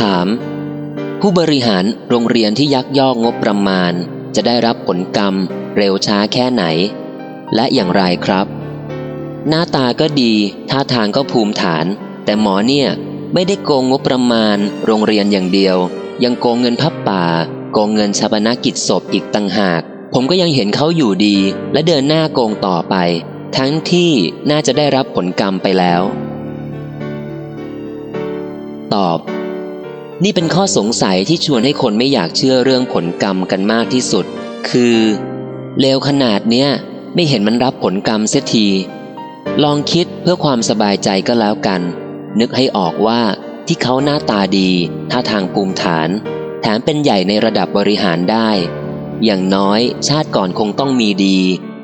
ถาม ผู้บริหารโรงเรียนที่ยักยอกงบประมาณ จะได้รับผลกรรม เร็วช้าแค่ไหน และอย่างไรครับ หน้าตาก็ดี ท่าทางก็ภูมิฐาน แต่หมอเนี่ยไม่ได้โกงงบประมาณ โรงเรียนอย่างเดียว ยังโกงเงินพับป่า โกงเงินชาปนกิจศพอีกต่างหาก ผมก็ยังเห็นเขาอยู่ดี และเดินหน้าโกงต่อไป ทั้งที่น่าจะได้รับผลกรรมไปแล้ว ตอบ นี่เป็นข้อสงสัยที่ชวนให้คนไม่อยากเชื่อเรื่องผลกรรมกันมากที่สุด คือเลวขนาดเนี้ยไม่เห็นมันรับผลกรรมเสียที ลองคิดเพื่อความสบายใจก็แล้วกัน นึกให้ออกว่าที่เขาหน้าตาดี ท่าทางภูมิฐาน แถมเป็นใหญ่ในระดับบริหารได้ อย่างน้อยชาติก่อนคงต้องมีดี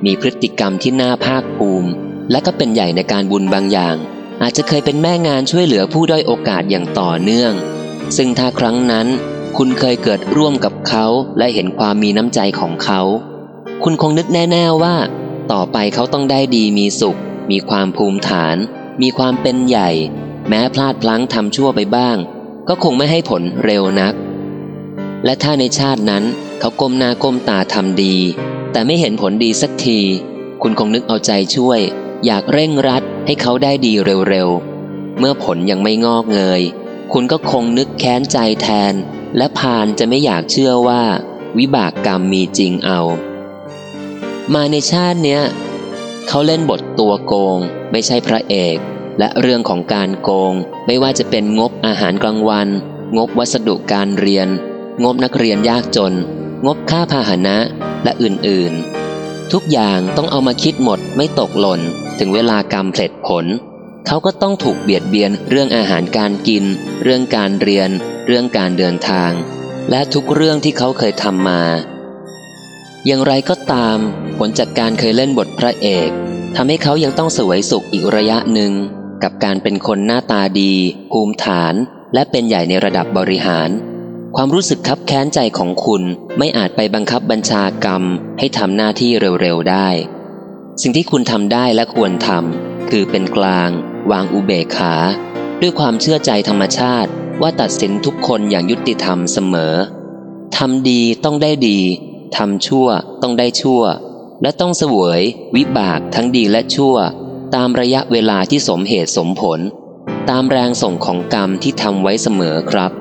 มีพฤติกรรมที่น่าภาคภูมิ และก็เป็นใหญ่ในการบุญบางอย่าง อาจจะเคยเป็นแม่งานช่วยเหลือผู้ด้อยโอกาสอย่างต่อเนื่อง ซึ่งถ้าครั้งนั้น คุณเคยเกิดร่วมกับเขาและเห็นความมีน้ำใจของเขา คุณคงนึกแน่ ๆว่า ต่อไปเขาต้องได้ดีมีสุข มีความภูมิฐาน มีความเป็นใหญ่ แม้พลาดพลั้งทำชั่วไปบ้าง ก็คงไม่ให้ผลเร็วนัก และถ้าในชาตินั้นเขาก้มหน้าก้มตาทำดี แต่ไม่เห็นผลดีสักที คุณคงนึกเอาใจช่วย อยากเร่งรัดให้เขาได้ดีเร็วๆเมื่อผลยังไม่งอกเงย คุณก็คงนึกแค้นใจแทน และพานจะไม่อยากเชื่อว่า วิบากกรรมมีจริงเอา มาในชาติเนี้ยเขาเล่นบทตัวโกง ไม่ใช่พระเอก และเรื่องของการโกง ไม่ว่าจะเป็นงบอาหารกลางวัน งบวัสดุการเรียน งบนักเรียนยากจน งบค่าพาหนะและอื่นๆ ทุกอย่างต้องเอามาคิดหมดไม่ตกหล่น ถึงเวลากรรมเพลิดผล เขาก็ต้องถูกเบียดเบียนเรื่องอาหารการกิน เรื่องการเรียน เรื่องการเดินทาง และทุกเรื่องที่เขาเคยทำมา อย่างไรก็ตาม ผลจากการเคยเล่นบทพระเอกทำให้เขายังต้องสวยสุขอีกระยะหนึ่ง กับการเป็นคนหน้าตาดี ภูมิฐาน และเป็นใหญ่ในระดับบริหาร ความรู้สึกคับแค้นใจของคุณไม่อาจไปบังคับบัญชากรรม ให้ทำหน้าที่เร็วๆได้ สิ่งที่คุณทำได้และควรทำคือเป็นกลาง วางอุเบกขา ด้วยความเชื่อใจธรรมชาติว่าตัดสินทุกคนอย่างยุติธรรมเสมอทำดีต้องได้ดีทำชั่วต้องได้ชั่ว และต้องเสวย วิบากทั้งดีและชั่ว ตามระยะเวลาที่สมเหตุสมผล ตามแรงส่งของกรรมที่ทำไว้เสมอครับ